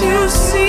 to see